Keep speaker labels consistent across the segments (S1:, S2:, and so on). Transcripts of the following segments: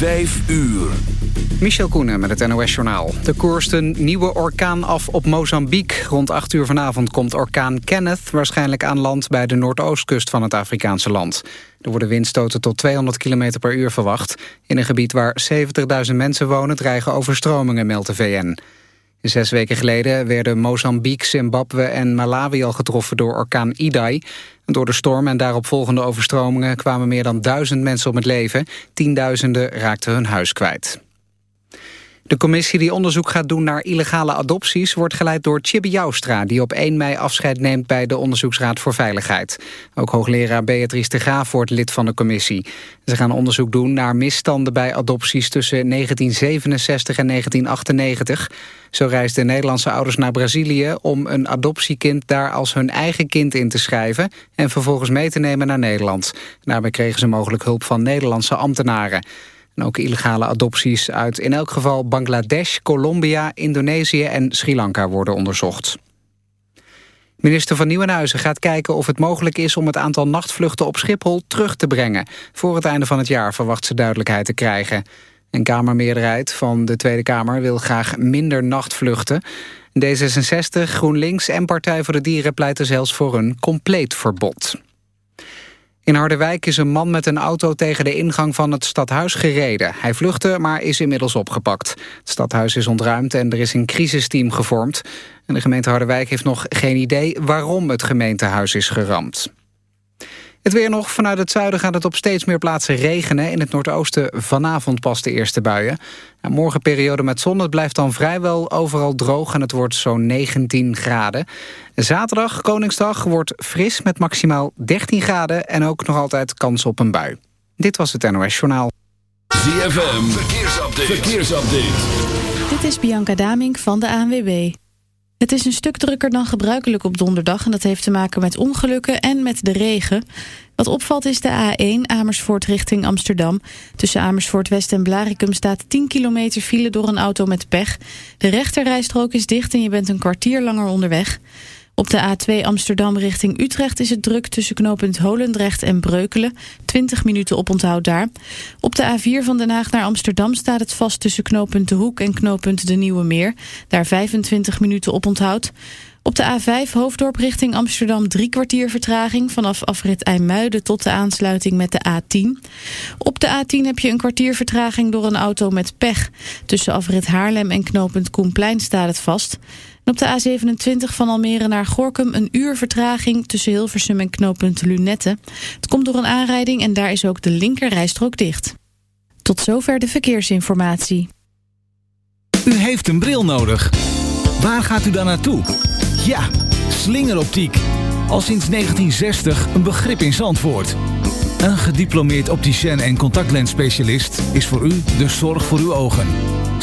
S1: Vijf uur.
S2: Michel Koenen met het NOS-journaal. De koerst een nieuwe orkaan af op Mozambique. Rond 8 uur vanavond komt orkaan Kenneth waarschijnlijk aan land... bij de noordoostkust van het Afrikaanse land. Er worden windstoten tot 200 km per uur verwacht. In een gebied waar 70.000 mensen wonen dreigen overstromingen, meldt de VN. Zes weken geleden werden Mozambique, Zimbabwe en Malawi al getroffen door orkaan Idai. Door de storm en daaropvolgende overstromingen kwamen meer dan duizend mensen om het leven. Tienduizenden raakten hun huis kwijt. De commissie die onderzoek gaat doen naar illegale adopties... wordt geleid door Chibi Joustra... die op 1 mei afscheid neemt bij de Onderzoeksraad voor Veiligheid. Ook hoogleraar Beatrice de Graaf wordt lid van de commissie. Ze gaan onderzoek doen naar misstanden bij adopties... tussen 1967 en 1998. Zo reisden Nederlandse ouders naar Brazilië... om een adoptiekind daar als hun eigen kind in te schrijven... en vervolgens mee te nemen naar Nederland. Daarbij kregen ze mogelijk hulp van Nederlandse ambtenaren ook illegale adopties uit in elk geval Bangladesh, Colombia, Indonesië en Sri Lanka worden onderzocht. Minister van Nieuwenhuizen gaat kijken of het mogelijk is om het aantal nachtvluchten op Schiphol terug te brengen. Voor het einde van het jaar verwacht ze duidelijkheid te krijgen. Een kamermeerderheid van de Tweede Kamer wil graag minder nachtvluchten. D66, GroenLinks en Partij voor de Dieren pleiten zelfs voor een compleet verbod. In Harderwijk is een man met een auto tegen de ingang van het stadhuis gereden. Hij vluchtte, maar is inmiddels opgepakt. Het stadhuis is ontruimd en er is een crisisteam gevormd. En de gemeente Harderwijk heeft nog geen idee waarom het gemeentehuis is geramd. Het weer nog. Vanuit het zuiden gaat het op steeds meer plaatsen regenen. In het noordoosten vanavond pas de eerste buien. En morgen periode met zon. Het blijft dan vrijwel overal droog en het wordt zo'n 19 graden. Zaterdag, Koningsdag, wordt fris met maximaal 13 graden... en ook nog altijd kans op een bui. Dit was het NOS Journaal.
S1: ZFM, verkeersupdate. verkeersupdate.
S3: Dit is Bianca Damink van de ANWB. Het is een stuk drukker dan gebruikelijk op donderdag... en dat heeft te maken met ongelukken en met de regen. Wat opvalt is de A1 Amersfoort richting Amsterdam. Tussen Amersfoort West en Blarikum staat 10 kilometer file door een auto met pech. De rechterrijstrook is dicht en je bent een kwartier langer onderweg. Op de A2 Amsterdam richting Utrecht is het druk tussen knooppunt Holendrecht en Breukelen. 20 minuten oponthoud daar. Op de A4 van Den Haag naar Amsterdam staat het vast tussen knooppunt De Hoek en knooppunt De Nieuwe Meer. Daar 25 minuten oponthoud. Op de A5 Hoofddorp richting Amsterdam drie kwartier vertraging... vanaf afrit IJmuiden tot de aansluiting met de A10. Op de A10 heb je een kwartier vertraging door een auto met pech. Tussen afrit Haarlem en knooppunt Koenplein staat het vast. En op de A27 van Almere naar Gorkum een uur vertraging... tussen Hilversum en knooppunt Lunette. Het komt door een aanrijding en daar is ook de linkerrijstrook dicht. Tot zover de verkeersinformatie.
S4: U heeft een bril nodig. Waar gaat u dan naartoe? Ja, slingeroptiek. Al sinds 1960 een begrip in Zandvoort. Een gediplomeerd opticien en contactlensspecialist is voor u de zorg voor uw ogen.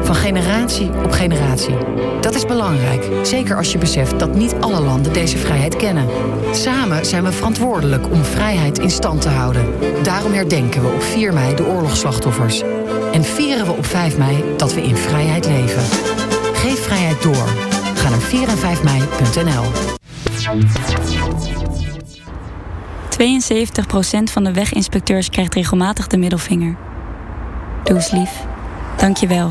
S5: Van generatie op generatie. Dat is belangrijk, zeker als je beseft dat niet alle landen deze vrijheid kennen. Samen zijn we verantwoordelijk om vrijheid in stand te houden. Daarom herdenken we op 4 mei de oorlogsslachtoffers. En vieren we op 5 mei dat we in vrijheid leven. Geef vrijheid door. Ga naar 4 en 5 mei.nl.
S6: 72% van de weginspecteurs krijgt regelmatig de middelvinger. Doe eens lief. Dank je wel.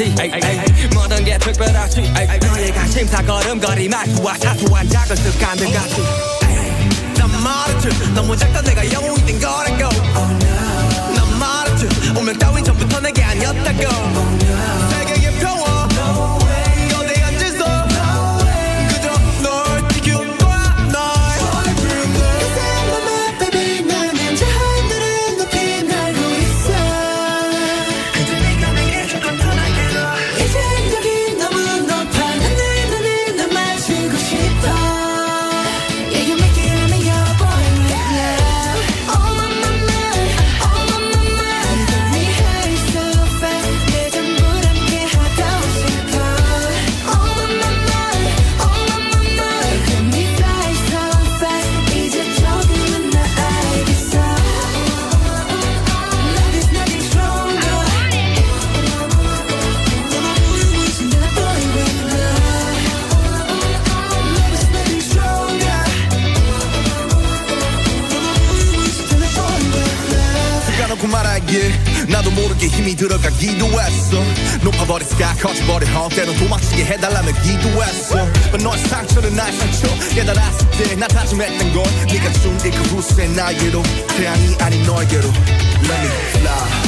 S7: 열까지 모든 게 특별하지. 너의 관심사 걸음걸이 말투와 사소한 작은 습관들 같이. 난 말했지. 너무 작다 내가 영웅이 된 거라고. 난 말했지. 운명 따윈 전부터 내게 아니었다고
S8: 힘이 들어가기도 했어. 높아버린 스카 커져버린 헛 때론 도망치게 해달라며 기도했어. But 너의 상처는 나의 상처. 깨달았을 때나 다짐했던 건 네가 준그 후세 나에게로 태양이 아닌 너에게로. Let me fly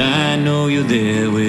S9: I know you're there with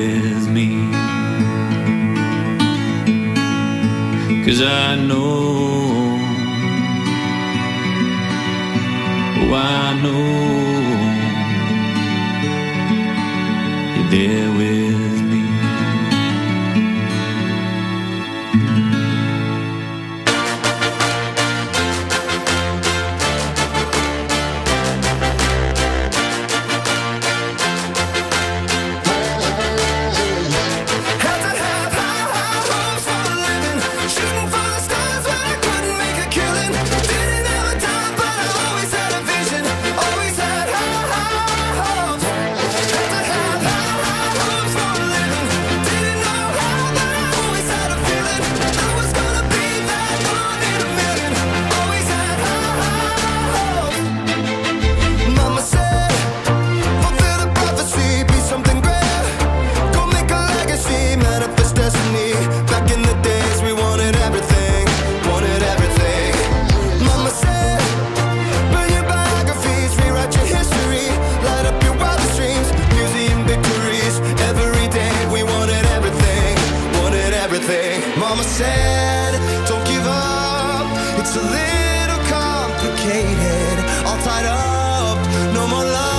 S9: Don't
S10: give up. It's a little complicated, all tied up, no more love.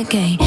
S11: again.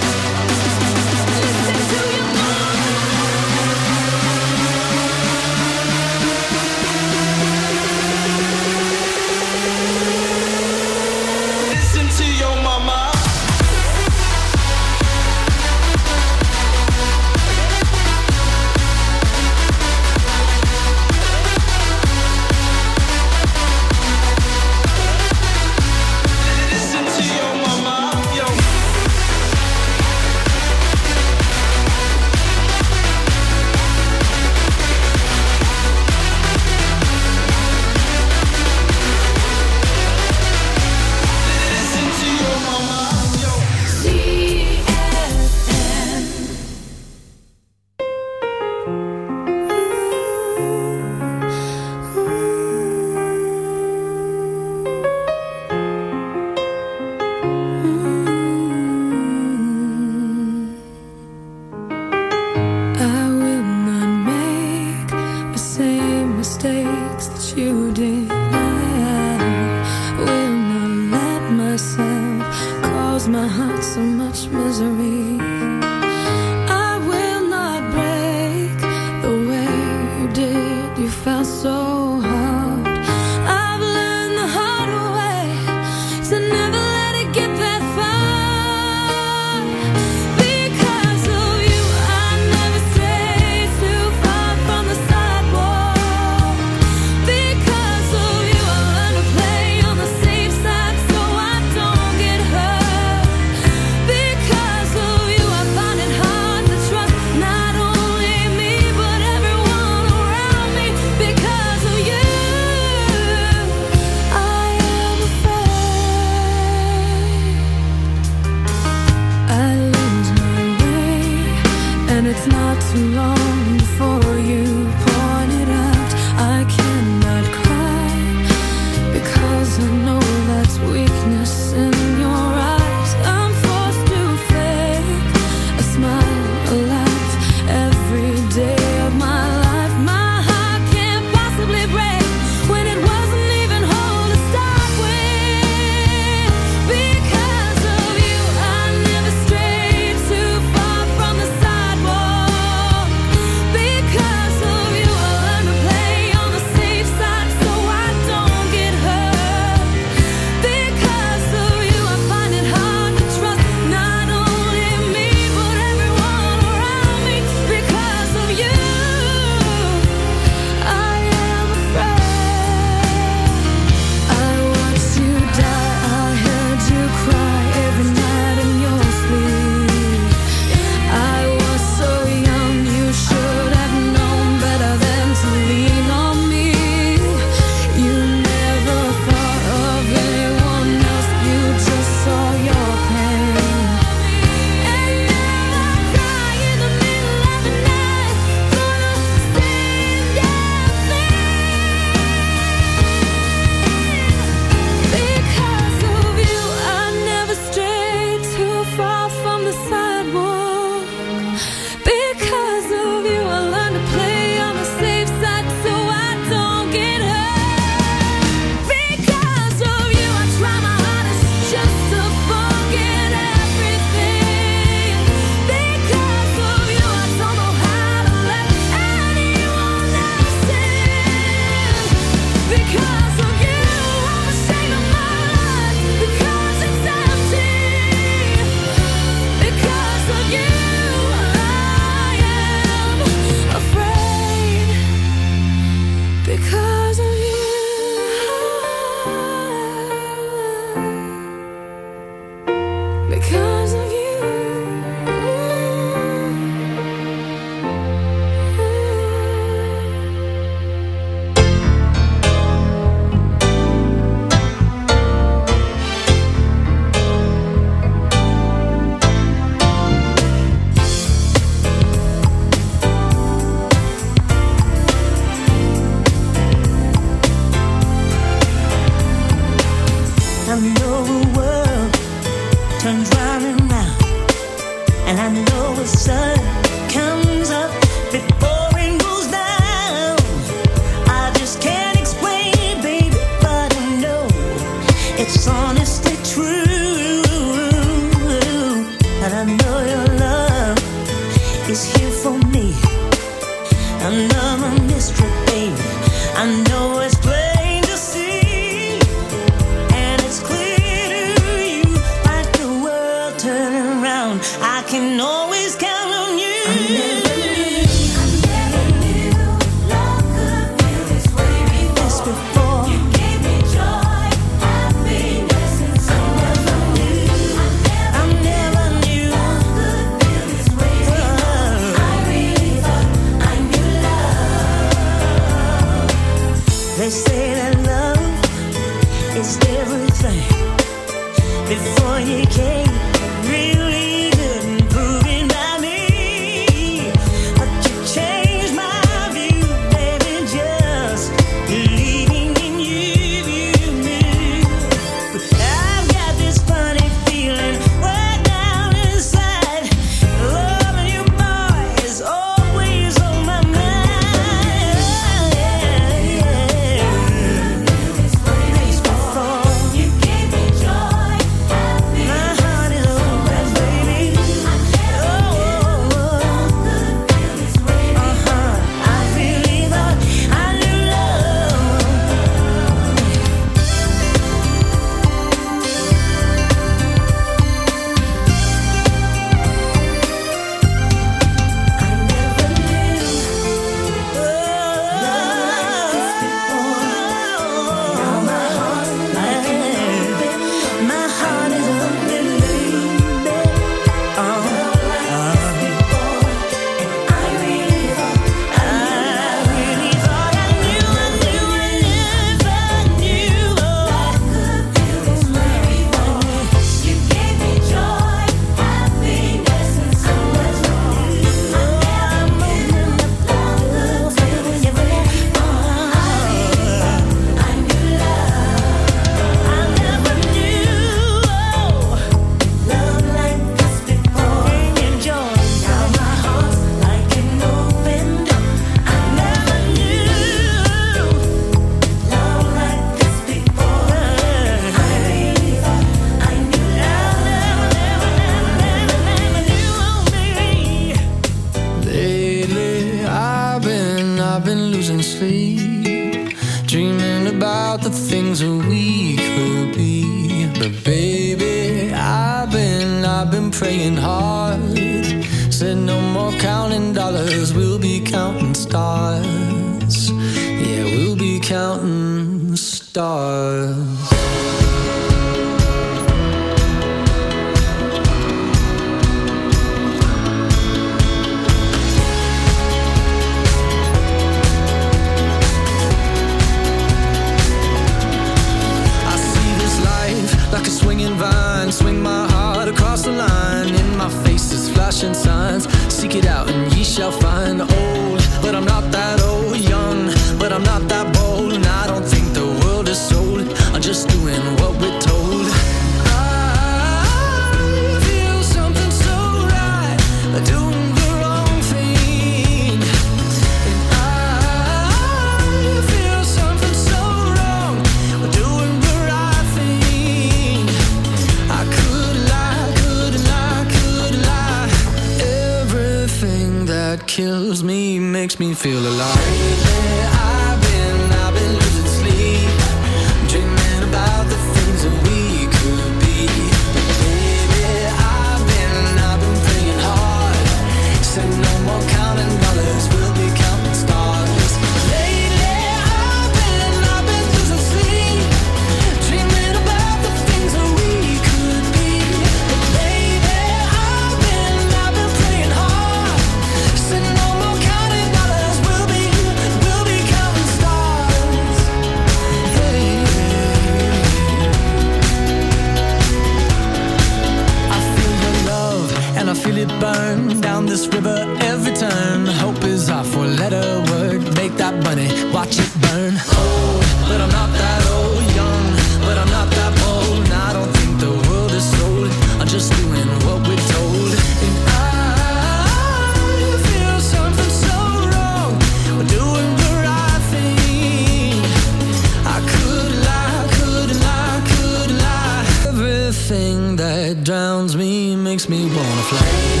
S12: Makes me
S9: wanna fly.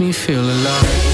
S9: Makes me feel alive.